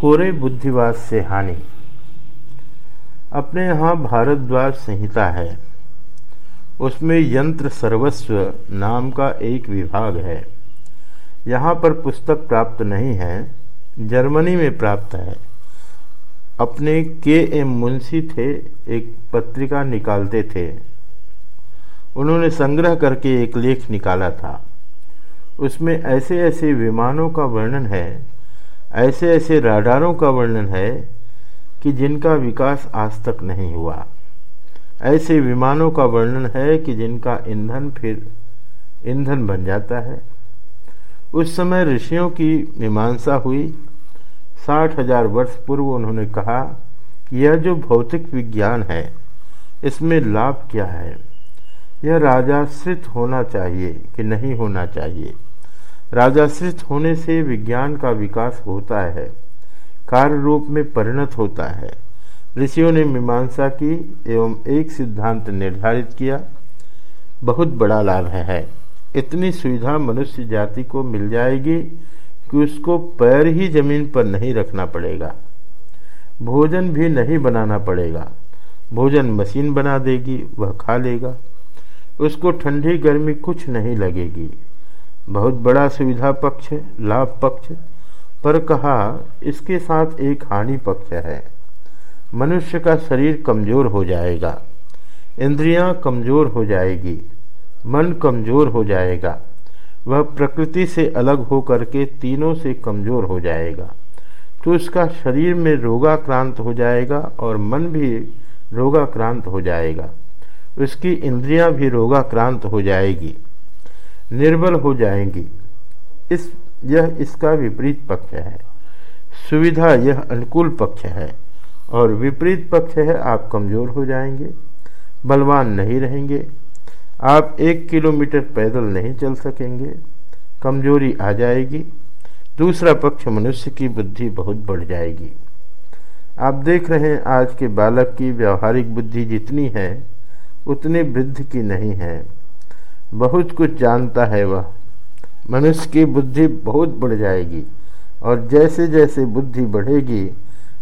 कोरे बुद्धिवाद से हानि। अपने यहाँ भारद्वाज संहिता है। उसमें यंत्र सर्वस्व नाम का एक विभाग है। यहाँ पर पुस्तक प्राप्त नहीं है, जर्मनी में प्राप्त है। अपने के एम मुंशी थे, एक पत्रिका निकालते थे। उन्होंने संग्रह करके एक लेख निकाला था। उसमें ऐसे ऐसे विमानों का वर्णन है ऐसे ऐसे राडारों का वर्णन है कि जिनका विकास आज तक नहीं हुआ। ऐसे विमानों का वर्णन है कि जिनका ईंधन फिर ईंधन बन जाता है। उस समय ऋषियों की मीमांसा हुई। साठ हज़ार वर्ष पूर्व उन्होंने कहा यह जो भौतिक विज्ञान है, इसमें लाभ क्या है? यह राजाश्रित होना चाहिए कि नहीं होना चाहिए? राजाश्रित होने से विज्ञान का विकास होता है कार्य रूप में परिणत होता है। ऋषियों ने मीमांसा की एवं एक सिद्धांत निर्धारित किया, बहुत बड़ा लाभ है। इतनी सुविधा मनुष्य जाति को मिल जाएगी कि उसको पैर ही ज़मीन पर नहीं रखना पड़ेगा। भोजन भी नहीं बनाना पड़ेगा। भोजन मशीन बना देगी, वह खा लेगा। उसको ठंडी गर्मी कुछ नहीं लगेगी। बहुत बड़ा सुविधा पक्ष लाभ पक्ष पर कहा, इसके साथ एक हानि पक्ष है। मनुष्य का शरीर कमज़ोर हो जाएगा, इंद्रियाँ कमज़ोर हो जाएगी, मन कमज़ोर हो जाएगा, वह प्रकृति से अलग हो करके तीनों से कमज़ोर हो जाएगा। तो उसका शरीर में रोगाक्रांत हो जाएगा और मन भी रोगाक्रांत हो जाएगा। उसकी इंद्रियाँ भी रोगाक्रांत हो जाएगी। निर्बल हो जाएँगी। इस, यह इसका विपरीत पक्ष है। सुविधा यह अनुकूल पक्ष है और विपरीत पक्ष है, आप कमज़ोर हो जाएँगे, बलवान नहीं रहेंगे, आप एक किलोमीटर पैदल नहीं चल सकेंगे, कमज़ोरी आ जाएगी, दूसरा पक्ष मनुष्य की बुद्धि बहुत बढ़ जाएगी। आप देख रहे हैं आज के बालक की व्यवहारिक बुद्धि जितनी है, उतनी वृद्ध की नहीं है। बहुत कुछ जानता है वह। मनुष्य की बुद्धि बहुत बढ़ जाएगी और जैसे जैसे बुद्धि बढ़ेगी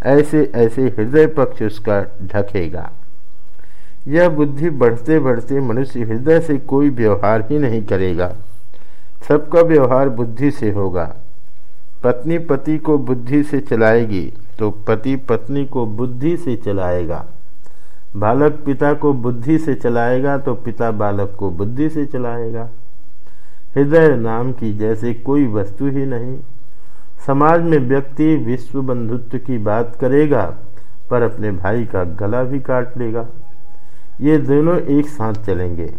ऐसे ऐसे हृदय पक्ष उसका ढकेगा। यह बुद्धि बढ़ते बढ़ते मनुष्य हृदय से कोई व्यवहार ही नहीं करेगा। सबका व्यवहार बुद्धि से होगा। पत्नी पति को बुद्धि से चलाएगी तो पति पत्नी को बुद्धि से चलाएगा। बालक पिता को बुद्धि से चलाएगा तो पिता बालक को बुद्धि से चलाएगा। हृदय नाम की जैसे कोई वस्तु ही नहीं। समाज में व्यक्ति विश्व बंधुत्व की बात करेगा, पर अपने भाई का गला भी काट लेगा। ये दोनों एक साथ चलेंगे।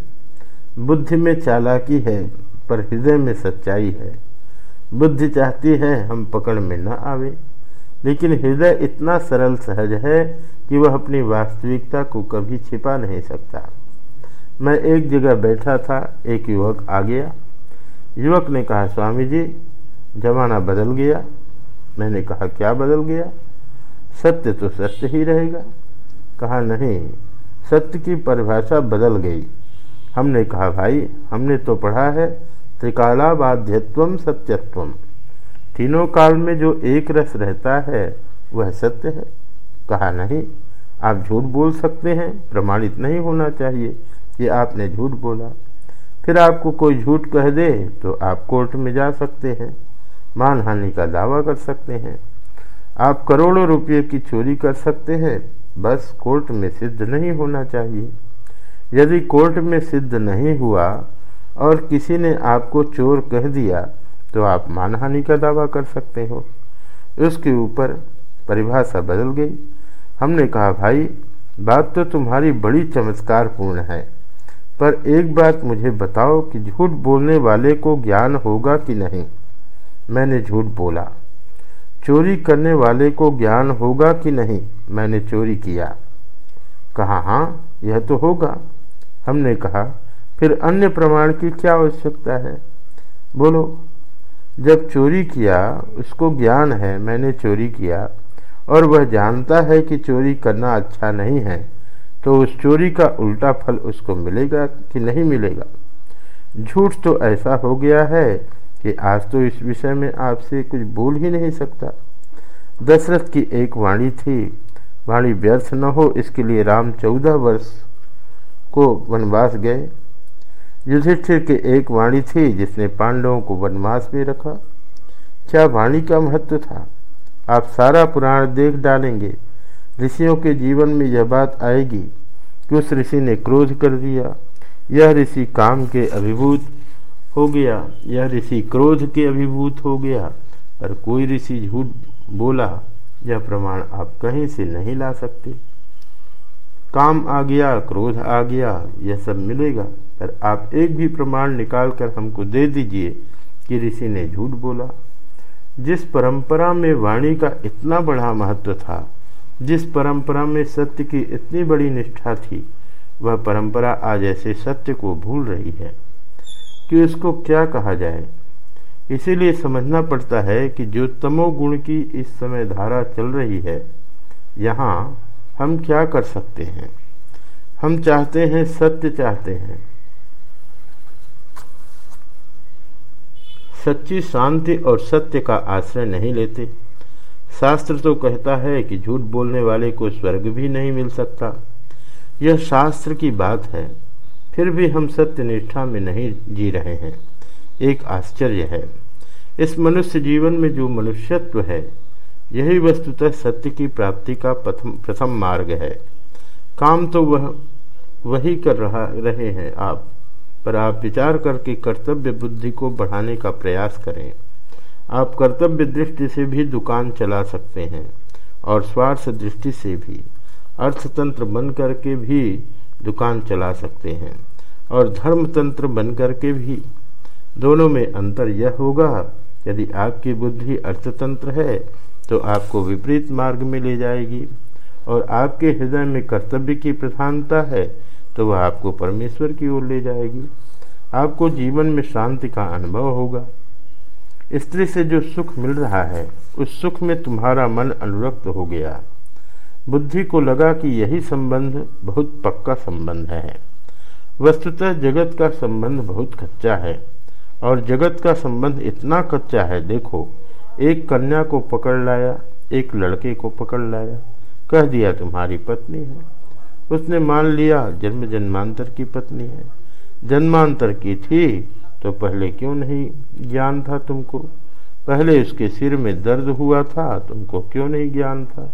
बुद्धि में चालाकी है, पर हृदय में सच्चाई है। बुद्धि चाहती है हम पकड़ में न आवे, लेकिन हृदय इतना सरल सहज है कि वह अपनी वास्तविकता को कभी छिपा नहीं सकता। मैं एक जगह बैठा था, एक युवक आ गया। युवक ने कहा, स्वामी जी, जमाना बदल गया। मैंने कहा, क्या बदल गया? सत्य तो सत्य ही रहेगा। कहा, नहीं, सत्य की परिभाषा बदल गई। हमने कहा, भाई, हमने तो पढ़ा है, त्रिकालाबाध्यत्व सत्यत्वम तीनों काल में जो एक रस रहता है, वह सत्य है। कहा नहीं। आप झूठ बोल सकते हैं, प्रमाणित नहीं होना चाहिए कि आपने झूठ बोला। फिर आपको कोई झूठ कह दे तो आप कोर्ट में जा सकते हैं, मानहानि का दावा कर सकते हैं। आप करोड़ों रुपये की चोरी कर सकते हैं, बस कोर्ट में सिद्ध नहीं होना चाहिए। यदि कोर्ट में सिद्ध नहीं हुआ और किसी ने आपको चोर कह दिया तो आप मानहानि का दावा कर सकते हो। उसके ऊपर परिभाषा बदल गई। हमने कहा, भाई, बात तो तुम्हारी बड़ी चमत्कारपूर्ण है, पर एक बात मुझे बताओ कि झूठ बोलने वाले को ज्ञान होगा कि नहीं? मैंने झूठ बोला। चोरी करने वाले को ज्ञान होगा कि नहीं? मैंने चोरी किया। कहा हाँ यह तो होगा। हमने कहा, फिर अन्य प्रमाण की क्या आवश्यकता है? बोलो, जब चोरी किया, उसको ज्ञान है, मैंने चोरी किया और वह जानता है कि चोरी करना अच्छा नहीं है तो उस चोरी का उल्टा फल उसको मिलेगा कि नहीं मिलेगा? झूठ तो ऐसा हो गया है कि आज तो इस विषय में आपसे कुछ बोल ही नहीं सकता। दशरथ की एक वाणी थी, वाणी व्यर्थ न हो, इसके लिए राम चौदह वर्ष को वनवास गए। युधिष्ठिर के एक वाणी थी जिसने पांडवों को वनवास में रखा। क्या वाणी का महत्व था? आप सारा पुराण देख डालेंगे। ऋषियों के जीवन में यह बात आएगी कि उस ऋषि ने क्रोध कर दिया। यह ऋषि काम के अभिभूत हो गया। यह ऋषि क्रोध के अभिभूत हो गया। पर कोई ऋषि झूठ बोला, यह प्रमाण आप कहीं से नहीं ला सकते। काम आ गया, क्रोध आ गया, यह सब मिलेगा। पर आप एक भी प्रमाण निकाल कर हमको दे दीजिए कि ऋषि ने झूठ बोला। जिस परंपरा में वाणी का इतना बड़ा महत्व था, जिस परंपरा में सत्य की इतनी बड़ी निष्ठा थी, वह परंपरा आज ऐसे सत्य को भूल रही है कि उसको क्या कहा जाए। इसीलिए समझना पड़ता है कि जो तमोगुण की इस समय धारा चल रही है, यहाँ हम क्या कर सकते हैं? हम चाहते हैं सत्य चाहते हैं। सच्ची शांति और सत्य का आश्रय नहीं लेते। शास्त्र तो कहता है कि झूठ बोलने वाले को स्वर्ग भी नहीं मिल सकता। यह शास्त्र की बात है। फिर भी हम सत्य निष्ठा में नहीं जी रहे हैं। एक आश्चर्य है। इस मनुष्य जीवन में जो मनुष्यत्व है, यही वस्तुतः सत्य की प्राप्ति का प्रथम प्रथम मार्ग है। काम तो वह, वही कर रहा, रहे हैं आप। पर आप विचार करके कर्तव्य बुद्धि को बढ़ाने का प्रयास करें। आप कर्तव्य दृष्टि से भी दुकान चला सकते हैं और स्वार्थ दृष्टि से भी। अर्थतंत्र बन करके भी दुकान चला सकते हैं और धर्मतंत्र बन करके भी। दोनों में अंतर यह होगा, यदि आपकी बुद्धि अर्थतंत्र है तो आपको विपरीत मार्ग में ले जाएगी और आपके हृदय में कर्तव्य की प्रधानता है तो वह आपको परमेश्वर की ओर ले जाएगी। आपको जीवन में शांति का अनुभव होगा। स्त्री से जो सुख मिल रहा है, उस सुख में तुम्हारा मन अनुरक्त हो गया। बुद्धि को लगा कि यही संबंध बहुत पक्का संबंध है। वस्तुतः जगत का संबंध बहुत कच्चा है, और जगत का संबंध इतना कच्चा है, देखो, एक कन्या को पकड़ लाया, एक लड़के को पकड़ लाया, कह दिया, तुम्हारी पत्नी है। उसने मान लिया, जन्म जन्मांतर की पत्नी है। जन्मांतर की थी तो पहले क्यों नहीं ज्ञान था तुमको? पहले उसके सिर में दर्द हुआ था, तुमको क्यों नहीं ज्ञान था?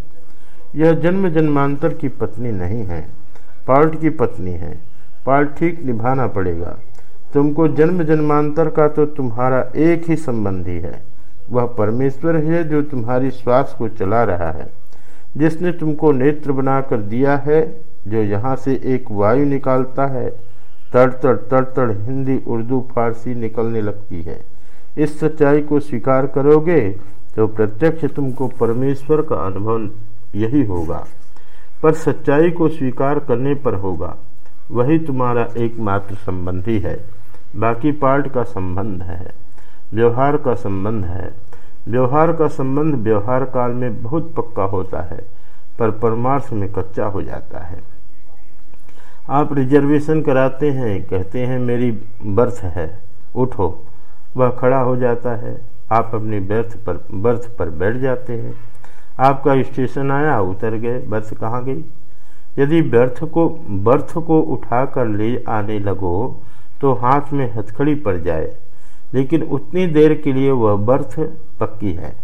यह जन्म जन्मांतर की पत्नी नहीं है, पार्ट की पत्नी है। पार्ट ठीक निभाना पड़ेगा। तुमको जन्म जन्मांतर का तो तुम्हारा एक ही संबंधी है। वह परमेश्वर है जो तुम्हारी श्वास को चला रहा है। जिसने तुमको नेत्र बनाकर दिया है जो यहाँ से एक वायु निकालता है, तड़तड़ तड़तड़ हिंदी, उर्दू, फारसी निकलने लगती है। इस सच्चाई को स्वीकार करोगे तो प्रत्यक्ष तुमको परमेश्वर का अनुभव यही होगा। पर सच्चाई को स्वीकार करने पर होगा। वही तुम्हारा एकमात्र संबंधी है। बाकी पार्ट का संबंध है। व्यवहार का संबंध है। व्यवहार का संबंध व्यवहार काल में बहुत पक्का होता है, पर परमार्थ में कच्चा हो जाता है। आप रिजर्वेशन कराते हैं, कहते हैं, मेरी बर्थ है, उठो। वह खड़ा हो जाता है। आप अपनी बर्थ पर बर्थ पर बैठ जाते हैं। आपका स्टेशन आया, उतर गए। बर्थ कहाँ गई? यदि बर्थ को बर्थ को उठा कर ले आने लगो तो हाथ में हथकड़ी पड़ जाए। लेकिन उतनी देर के लिए वह बर्थ पक्की है।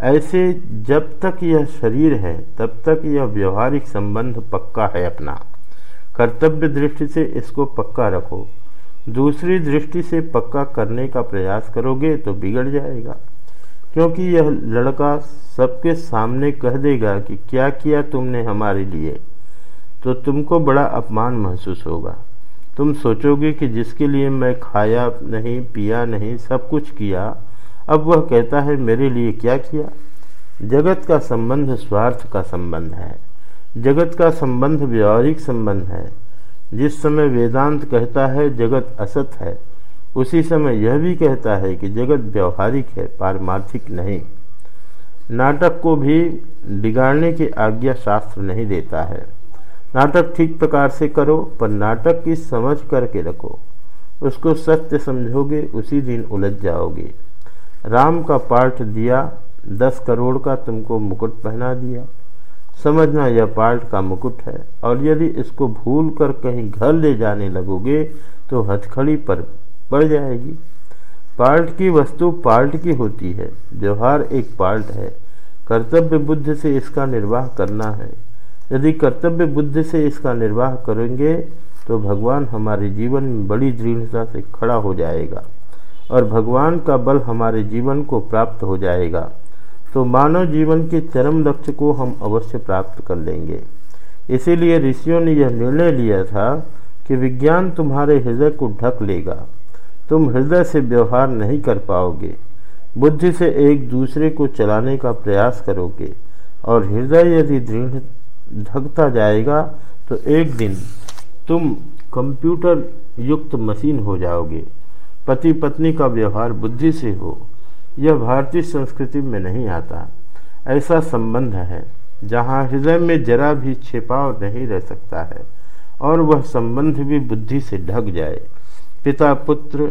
ऐसे जब तक यह शरीर है, तब तक यह व्यवहारिक संबंध पक्का है अपना। कर्तव्य दृष्टि से इसको पक्का रखो। दूसरी दृष्टि से पक्का करने का प्रयास करोगे तो बिगड़ जाएगा। क्योंकि यह लड़का सबके सामने कह देगा कि क्या किया तुमने हमारे लिए तो तुमको बड़ा अपमान महसूस होगा। तुम सोचोगे कि जिसके लिए मैं खाया नहीं, पिया नहीं, सब कुछ किया, अब वह कहता है, मेरे लिए क्या किया? जगत का संबंध स्वार्थ का संबंध है। जगत का संबंध व्यवहारिक संबंध है। जिस समय वेदांत कहता है, जगत असत है, उसी समय यह भी कहता है कि जगत व्यवहारिक है, पारमार्थिक नहीं। नाटक को भी बिगाड़ने की आज्ञा शास्त्र नहीं देता है। नाटक ठीक प्रकार से करो, पर नाटक की समझ करके रखो। उसको सत्य समझोगे, उसी दिन उलझ जाओगे। राम का पाठ दिया, दस करोड़ का तुमको मुकुट पहना दिया। समझना यह पार्ट का मुकुट है। और यदि इसको भूल कर कहीं घर ले जाने लगोगे तो हथखड़ी पर पड़ जाएगी। पार्ट की वस्तु पार्ट की होती है। व्यवहार एक पार्ट है। कर्तव्य बुद्ध से इसका निर्वाह करना है। यदि कर्तव्य बुद्ध से इसका निर्वाह करेंगे तो भगवान हमारे जीवन में बड़ी दृढ़ता से खड़ा हो जाएगा। और भगवान का बल हमारे जीवन को प्राप्त हो जाएगा। तो मानव जीवन के चरम लक्ष्य को हम अवश्य प्राप्त कर लेंगे। इसीलिए ऋषियों ने यह निर्णय लिया था कि विज्ञान तुम्हारे हृदय को ढक लेगा। तुम हृदय से व्यवहार नहीं कर पाओगे। बुद्धि से एक दूसरे को चलाने का प्रयास करोगे और हृदय यदि दृढ़ ढकता जाएगा तो एक दिन तुम कंप्यूटर युक्त मशीन हो जाओगे। पति पत्नी का व्यवहार बुद्धि से हो। यह भारतीय संस्कृति में नहीं आता। ऐसा संबंध है, जहाँ हृदय में जरा भी छिपाव नहीं रह सकता है, और वह संबंध भी बुद्धि से ढक जाए। पिता पुत्र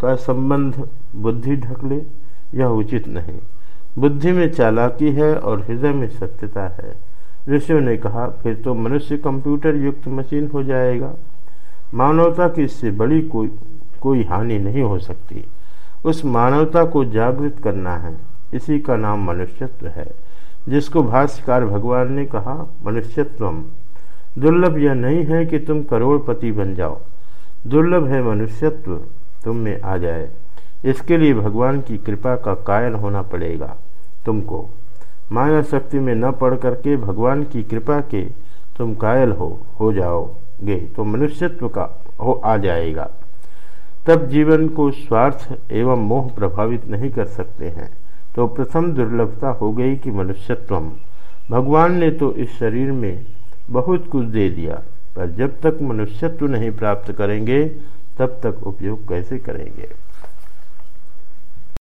का संबंध बुद्धि ढक ले, यह उचित नहीं। बुद्धि में चालाकी है और हृदय में सत्यता है। ऋषियों ने कहा, फिर तो मनुष्य कंप्यूटर युक्त मशीन हो जाएगा। मानवता की इससे बड़ी कोई कोई हानि नहीं हो सकती। उस मानवता को जागृत करना है। इसी का नाम मनुष्यत्व है। जिसको भाष्यकार भगवान ने कहा, मनुष्यत्वम। दुर्लभ यह नहीं है कि तुम करोड़पति बन जाओ। दुर्लभ है मनुष्यत्व। तुम में आ जाए। इसके लिए भगवान की कृपा का कायल होना पड़ेगा तुमको। माया शक्ति में न पढ़ करके भगवान की कृपा के तुम कायल हो हो जाओगे। तो मनुष्यत्व का हो, आ जाएगा। तब जीवन को स्वार्थ एवं मोह प्रभावित नहीं कर सकते हैं। तो प्रथम दुर्लभता हो गई कि मनुष्यत्वम। भगवान ने तो इस शरीर में बहुत कुछ दे दिया, पर जब तक मनुष्यत्व नहीं प्राप्त करेंगे, तब तक उपयोग कैसे करेंगे?